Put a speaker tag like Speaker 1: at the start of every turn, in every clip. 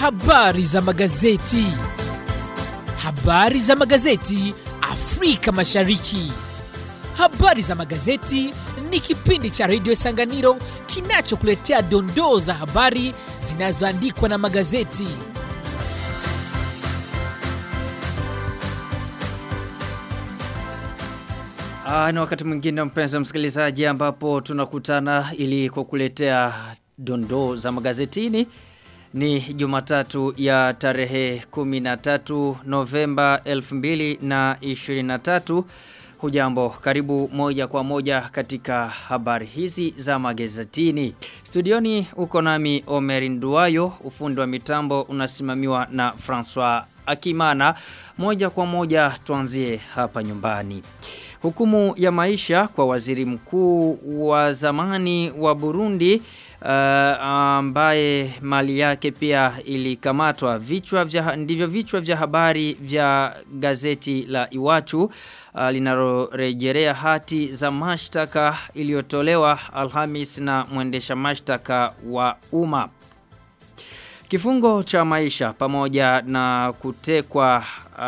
Speaker 1: Habari za magazeti. Habari za magazeti Afrika Mashariki. Habari za magazeti ni kipindi cha redio Sanganiro kinachokuletea dondoo za habari zinazoandikwa na magazeti.
Speaker 2: Aa, ni wakati mwingine mpenzi msikilizaji ambapo tunakutana ili kukuletea dondoo za magazetini. Ni Jumatatu ya tarehe 13 Novemba 2023. Hujambo, karibu moja kwa moja katika habari hizi za magazetini. Studioni uko nami Omer ufundi wa mitambo unasimamiwa na François Akimana. Moja kwa moja tuanzie hapa nyumbani. Hukumu ya maisha kwa waziri mkuu wa zamani wa Burundi uh, ambaye mali yake pia ilikamatwa. Vichwa vya ndivyo vichwa vya habari vya gazeti la Iwachu uh, linalorejelea hati za mashtaka iliyotolewa Alhamis na mwendesha mashtaka wa umma. Kifungo cha maisha pamoja na kutekwa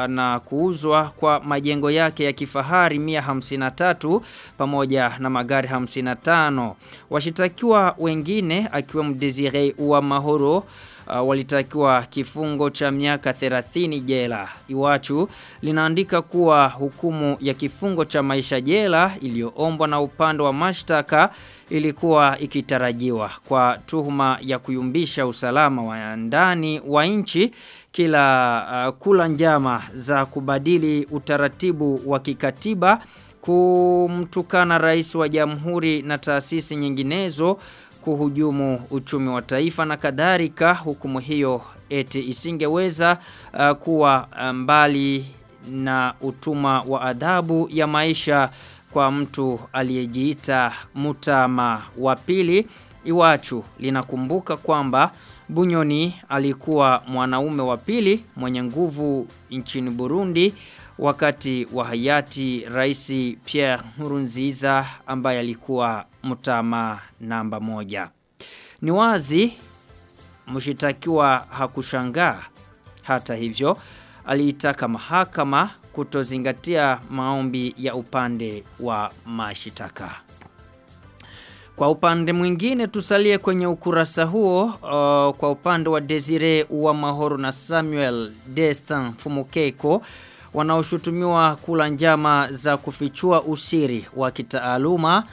Speaker 2: na kuuzwa kwa majengo yake ya kifahari 153 pamoja na magari 55. Washitakiwa wengine akiwemo wa Mahoro uh, walitakiwa kifungo cha miaka 30 jela. Iwachu linaandika kuwa hukumu ya kifungo cha maisha jela iliyoombwa na upande wa mashtaka ilikuwa ikitarajiwa kwa tuhuma ya kuyumbisha usalama wa ndani wa nchi kila uh, kula njama za kubadili utaratibu wa kikatiba kumtukana rais wa jamhuri na taasisi nyinginezo kuhujumu uchumi wa taifa na kadhalika. Hukumu hiyo eti isingeweza uh, kuwa mbali na utuma wa adhabu ya maisha kwa mtu aliyejiita mutama wa pili. Iwachu linakumbuka kwamba Bunyoni alikuwa mwanaume wa pili mwenye nguvu nchini Burundi wakati wa hayati rais Pierre Nkurunziza ambaye alikuwa mtama namba moja. Ni wazi mshitakiwa hakushangaa hata hivyo aliitaka mahakama kutozingatia maombi ya upande wa mashitaka. Kwa upande mwingine tusalie kwenye ukurasa huo uh, kwa upande wa Desire wa Mahoro na Samuel Destin Fumukeko wanaoshutumiwa kula njama za kufichua usiri wa kitaaluma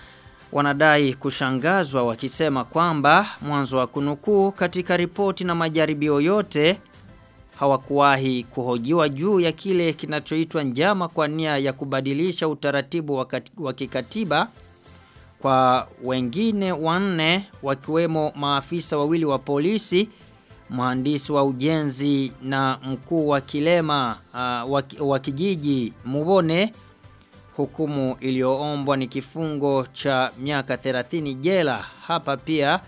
Speaker 2: wanadai kushangazwa wakisema kwamba mwanzo wa kunukuu katika ripoti na majaribio yote hawakuwahi kuhojiwa juu ya kile kinachoitwa njama kwa nia ya kubadilisha utaratibu wa kikatiba kwa wengine wanne wakiwemo maafisa wawili wa polisi mhandisi wa ujenzi na mkuu wa kilema uh, wa kijiji Mubone hukumu iliyoombwa ni kifungo cha miaka 30 jela. Hapa pia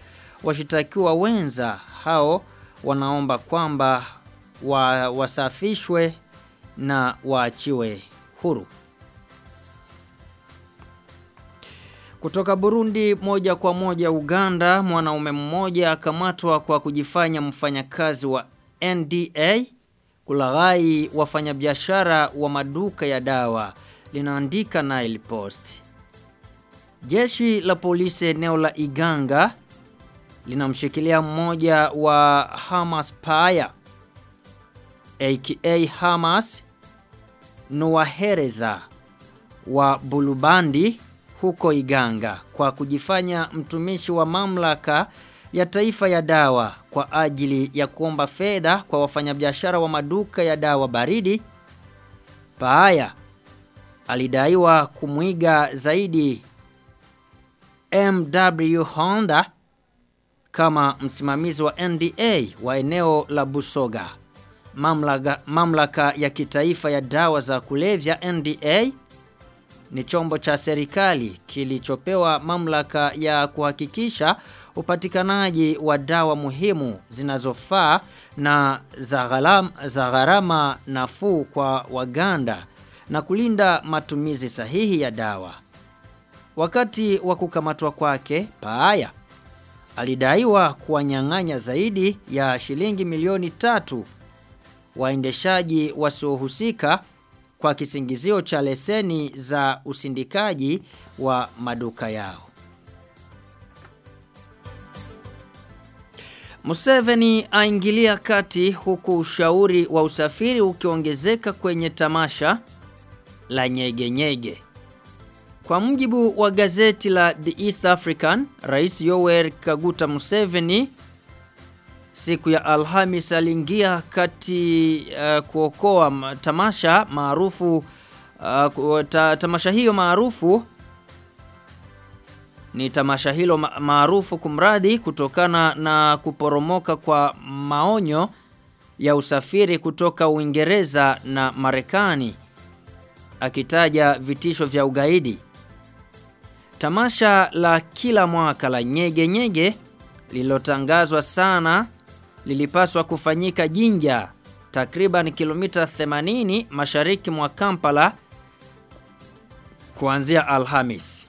Speaker 2: washitakiwa wenza hao wanaomba kwamba wa, wasafishwe na waachiwe huru. Kutoka Burundi moja kwa moja Uganda mwanaume mmoja akamatwa kwa kujifanya mfanyakazi wa NDA kulaghai wafanyabiashara wa maduka ya dawa linaandika Nile Post. Jeshi la polisi eneo la Iganga linamshikilia mmoja wa Hamas Paya aka Hamas Noahereza wa Bulubandi huko Iganga kwa kujifanya mtumishi wa mamlaka ya taifa ya dawa kwa ajili ya kuomba fedha kwa wafanyabiashara wa maduka ya dawa baridi. Paaya alidaiwa kumwiga zaidi MW Honda kama msimamizi wa NDA wa eneo la Busoga. Mamlaka, mamlaka ya kitaifa ya dawa za kulevya NDA ni chombo cha serikali kilichopewa mamlaka ya kuhakikisha upatikanaji wa dawa muhimu zinazofaa na za gharama nafuu kwa waganda na kulinda matumizi sahihi ya dawa. Wakati wa kukamatwa kwake, Paaya alidaiwa kuwanyang'anya zaidi ya shilingi milioni tatu waendeshaji wasiohusika kwa kisingizio cha leseni za usindikaji wa maduka yao. Museveni aingilia kati huku ushauri wa usafiri ukiongezeka kwenye tamasha la nyege nyege. Kwa mjibu wa gazeti la The East African, Rais Yoweri Kaguta Museveni siku ya Alhamis aliingia kati uh, kuokoa tamasha maarufu uh, ta, tamasha hiyo maarufu ni tamasha hilo maarufu kumradi kutokana na kuporomoka kwa maonyo ya usafiri kutoka Uingereza na Marekani akitaja vitisho vya ugaidi. Tamasha la kila mwaka la nyege nyege lililotangazwa sana lilipaswa kufanyika Jinja takriban kilomita 80 mashariki mwa Kampala kuanzia Alhamis.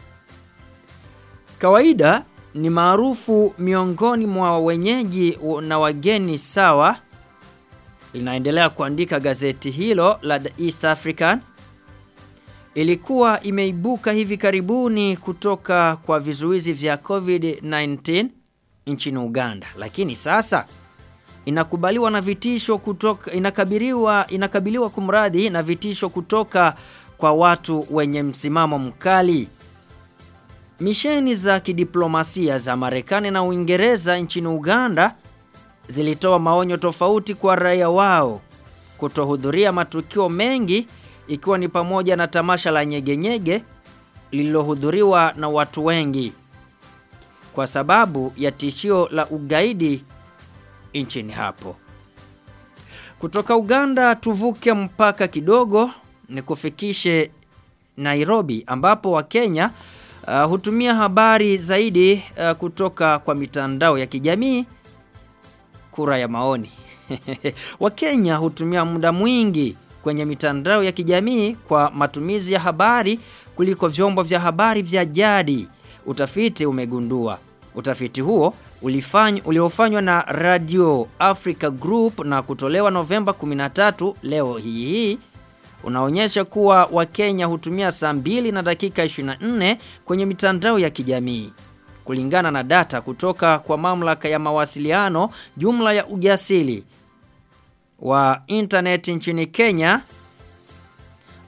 Speaker 2: Kawaida ni maarufu miongoni mwa wenyeji na wageni sawa linaendelea kuandika gazeti hilo la The East African ilikuwa imeibuka hivi karibuni kutoka kwa vizuizi vya COVID-19 nchini Uganda. Lakini sasa inakubaliwa na vitisho kutoka inakabiliwa inakabiliwa kumradhi na vitisho kutoka kwa watu wenye msimamo mkali. Misheni za kidiplomasia za Marekani na Uingereza nchini Uganda zilitoa maonyo tofauti kwa raia wao kutohudhuria matukio mengi ikiwa ni pamoja na tamasha la nyegenyege lililohudhuriwa na watu wengi kwa sababu ya tishio la ugaidi nchini hapo. Kutoka Uganda tuvuke mpaka kidogo ni kufikishe Nairobi ambapo Wakenya uh, hutumia habari zaidi uh, kutoka kwa mitandao ya kijamii kura ya maoni. Wakenya hutumia muda mwingi kwenye mitandao ya kijamii kwa matumizi ya habari kuliko vyombo vya habari vya jadi. Utafiti umegundua. Utafiti huo uliofanywa na Radio Africa Group na kutolewa Novemba 13 leo hii hii unaonyesha kuwa Wakenya hutumia saa 2 na dakika 24 kwenye mitandao ya kijamii. Kulingana na data kutoka kwa mamlaka ya mawasiliano, jumla ya ujasili wa internet nchini Kenya.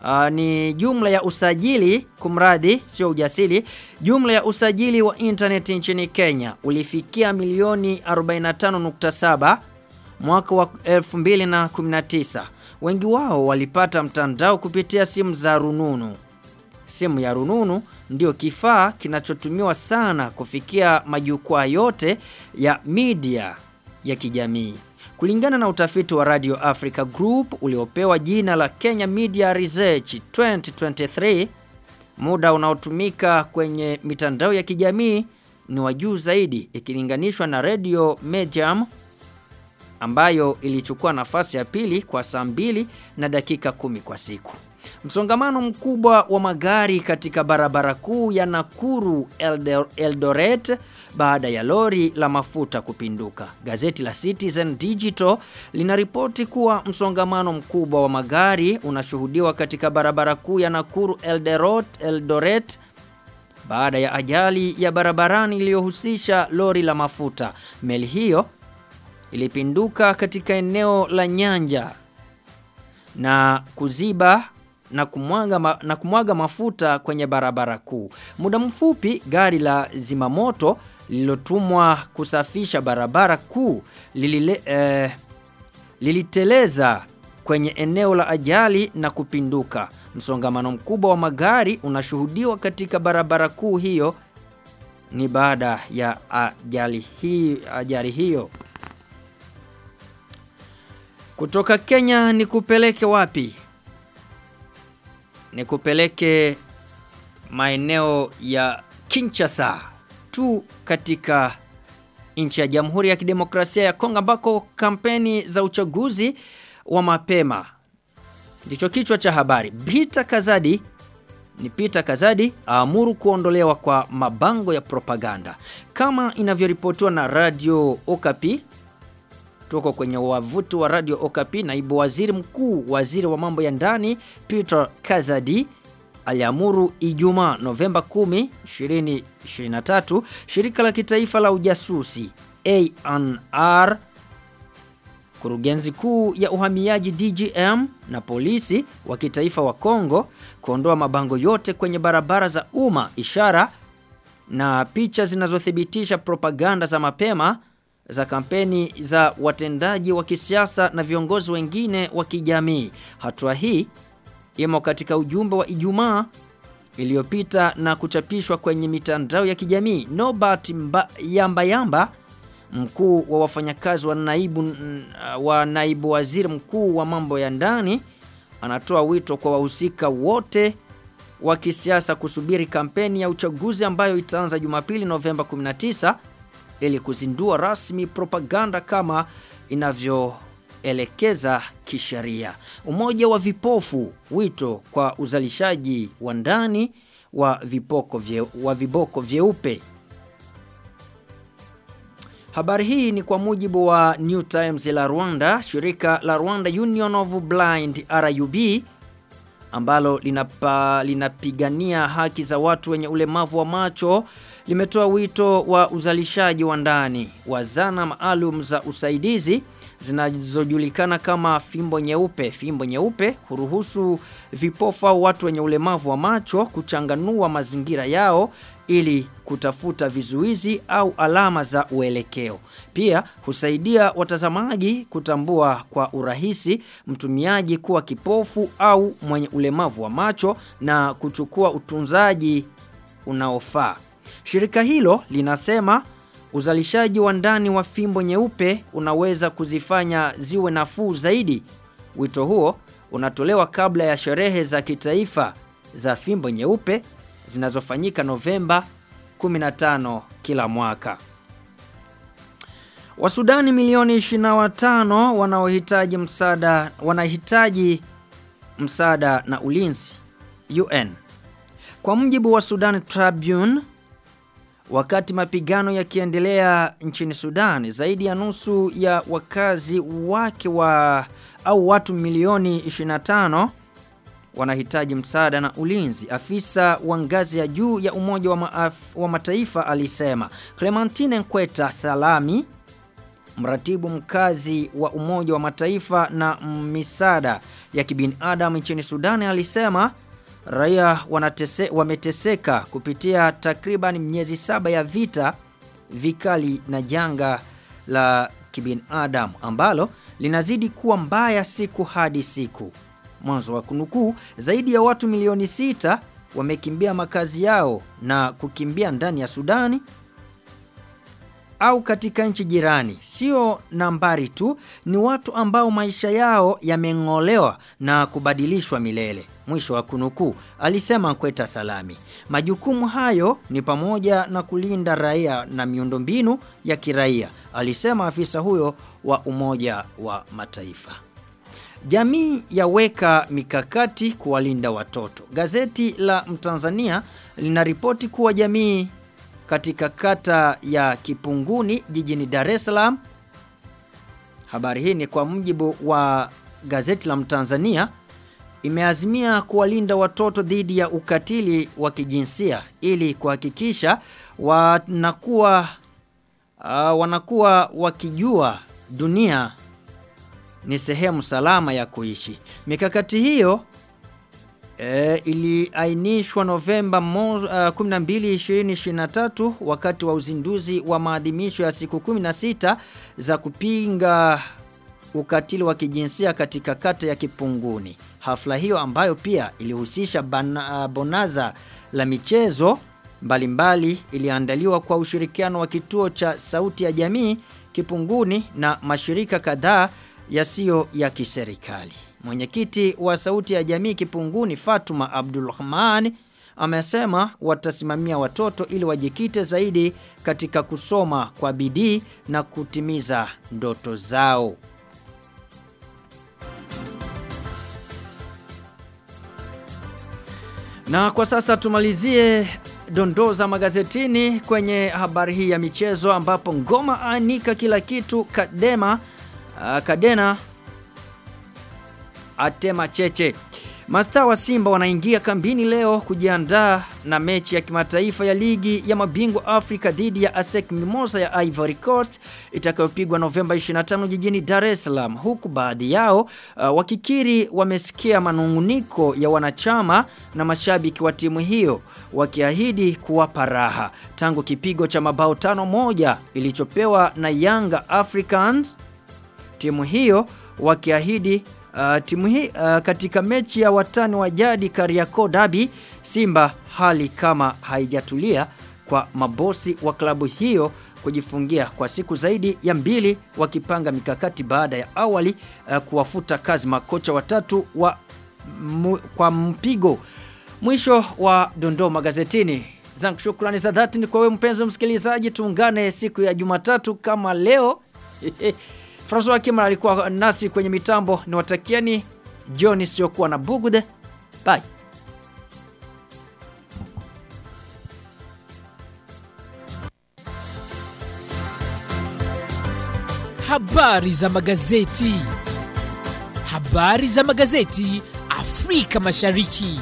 Speaker 2: Uh, ni jumla ya usajili kumradhi sio ujasili jumla ya usajili wa internet nchini Kenya ulifikia milioni 45.7 mwaka wa 2019 wengi wao walipata mtandao kupitia simu za rununu. Simu ya rununu ndio kifaa kinachotumiwa sana kufikia majukwaa yote ya media ya kijamii Kulingana na utafiti wa Radio Africa Group uliopewa jina la Kenya Media Research 2023, muda unaotumika kwenye mitandao ya kijamii ni wa juu zaidi ikilinganishwa na Radio Medium ambayo ilichukua nafasi ya pili kwa saa mbili na dakika kumi kwa siku. Msongamano mkubwa wa magari katika barabara kuu ya Nakuru Eldoret baada ya lori la mafuta kupinduka. Gazeti la Citizen Digital linaripoti kuwa msongamano mkubwa wa magari unashuhudiwa katika barabara kuu ya Nakuru Eldoret, Eldoret baada ya ajali ya barabarani iliyohusisha lori la mafuta. Meli hiyo ilipinduka katika eneo la Nyanja na kuziba na kumwaga, ma, na kumwaga mafuta kwenye barabara kuu. Muda mfupi gari la zimamoto lililotumwa kusafisha barabara kuu lilile, eh, liliteleza kwenye eneo la ajali na kupinduka. Msongamano mkubwa wa magari unashuhudiwa katika barabara kuu hiyo ni baada ya ajali hii ajali hiyo. Kutoka Kenya ni kupeleke wapi? Ni kupeleke maeneo ya Kinshasa tu katika nchi ya Jamhuri ya Kidemokrasia ya Kongo ambako kampeni za uchaguzi wa mapema ndicho kichwa cha habari. Peter Kazadi ni Peter Kazadi aamuru kuondolewa kwa mabango ya propaganda. Kama inavyoripotiwa na Radio Okapi tuko kwenye wavuti wa Radio Okapi naibu waziri mkuu waziri wa mambo ya ndani Peter Kazadi aliamuru Ijumaa Novemba 10 2023 shirika la kitaifa la ujasusi ANR kurugenzi kuu ya uhamiaji DGM na polisi wa kitaifa wa Kongo kuondoa mabango yote kwenye barabara za umma ishara na picha zinazothibitisha propaganda za mapema za kampeni za watendaji wa kisiasa na viongozi wengine wa kijamii. Hatua hii imo katika ujumbe wa Ijumaa iliyopita na kuchapishwa kwenye mitandao ya kijamii. Nobert Mba, Yamba Yamba mkuu wa wafanyakazi wa naibu wa naibu waziri mkuu wa mambo ya ndani anatoa wito kwa wahusika wote wa kisiasa kusubiri kampeni ya uchaguzi ambayo itaanza Jumapili Novemba 19 ili kuzindua rasmi propaganda kama inavyoelekeza kisheria. Umoja wa vipofu wito kwa uzalishaji wa ndani wa vipoko vye, wa viboko vyeupe. Habari hii ni kwa mujibu wa New Times la Rwanda, shirika la Rwanda Union of Blind RUB ambalo linapa, linapigania haki za watu wenye ulemavu wa macho limetoa wito wa uzalishaji wa ndani wa zana maalum za usaidizi zinazojulikana kama fimbo nyeupe. Fimbo nyeupe huruhusu vipofu au watu wenye ulemavu wa macho kuchanganua mazingira yao ili kutafuta vizuizi au alama za uelekeo. Pia husaidia watazamaji kutambua kwa urahisi mtumiaji kuwa kipofu au mwenye ulemavu wa macho na kuchukua utunzaji unaofaa. Shirika hilo linasema uzalishaji wa ndani wa fimbo nyeupe unaweza kuzifanya ziwe nafuu zaidi. Wito huo unatolewa kabla ya sherehe za kitaifa za fimbo nyeupe zinazofanyika Novemba 15 kila mwaka. Wasudani milioni 25 wanaohitaji msaada wanahitaji msaada na ulinzi UN. Kwa mjibu wa Sudan Tribune Wakati mapigano yakiendelea nchini Sudan, zaidi ya nusu ya wakazi wake wa au watu milioni 25 wanahitaji msaada na ulinzi. Afisa wa ngazi ya juu ya Umoja wa, maaf, wa Mataifa alisema. Clementine Nkweta Salami, mratibu mkazi wa Umoja wa Mataifa na misaada ya kibinadamu nchini Sudan alisema raia wanatese, wameteseka kupitia takriban miezi saba ya vita vikali na janga la kibinadamu ambalo linazidi kuwa mbaya siku hadi siku. Mwanzo wa kunukuu, zaidi ya watu milioni sita wamekimbia makazi yao na kukimbia ndani ya Sudani au katika nchi jirani. Sio nambari tu, ni watu ambao maisha yao yameng'olewa na kubadilishwa milele. Mwisho wa kunukuu, alisema Kweta Salami. Majukumu hayo ni pamoja na kulinda raia na miundombinu ya kiraia, alisema afisa huyo wa Umoja wa Mataifa. Jamii yaweka mikakati kuwalinda watoto. Gazeti la Mtanzania linaripoti kuwa jamii katika kata ya Kipunguni jijini Dar es Salaam. Habari hii ni kwa mjibu wa gazeti la Mtanzania imeazimia kuwalinda watoto dhidi ya ukatili wa kijinsia ili kuhakikisha wanakuwa uh, wanakuwa wakijua dunia ni sehemu salama ya kuishi. Mikakati hiyo e, iliainishwa Novemba uh, 12 2023 wakati wa uzinduzi wa maadhimisho ya siku 16 za kupinga ukatili wa kijinsia katika kata ya Kipunguni. Hafla hiyo ambayo pia ilihusisha bana, bonaza la michezo mbalimbali iliandaliwa kwa ushirikiano wa kituo cha Sauti ya Jamii Kipunguni na mashirika kadhaa yasiyo ya kiserikali. Mwenyekiti wa Sauti ya Jamii Kipunguni Fatuma Abdulrahman amesema watasimamia watoto ili wajikite zaidi katika kusoma kwa bidii na kutimiza ndoto zao. Na kwa sasa tumalizie dondoo za magazetini kwenye habari hii ya michezo ambapo ngoma anika kila kitu Kadema uh, Kadena atema cheche. Mastaa wa Simba wanaingia kambini leo kujiandaa na mechi ya kimataifa ya ligi ya mabingwa Afrika dhidi ya ASEC Mimosa ya Ivory Coast itakayopigwa Novemba 25 jijini Dar es Salaam huku baadhi yao uh, wakikiri wamesikia manunguniko ya wanachama na mashabiki wa timu hiyo wakiahidi kuwapa raha tangu kipigo cha mabao tano moja ilichopewa na Yanga Africans timu hiyo wakiahidi Uh, timu hii uh, katika mechi ya watani wa jadi Kariakoo Derby Simba hali kama haijatulia kwa mabosi wa klabu hiyo kujifungia kwa siku zaidi ya mbili wakipanga mikakati baada ya awali uh, kuwafuta kazi makocha watatu wa mu, kwa mpigo. Mwisho wa dondoo magazetini. Zangu shukrani za dhati ni kwa wewe mpenzi msikilizaji tuungane siku ya Jumatatu kama leo François Kimara alikuwa nasi kwenye mitambo ni watakieni jioni siokuwa na bugude bye
Speaker 1: Habari za magazeti. Habari za magazeti Afrika Mashariki.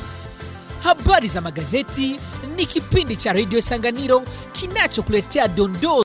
Speaker 1: Habari za magazeti ni kipindi cha Radio Sanganiro kinachokuletea dondoo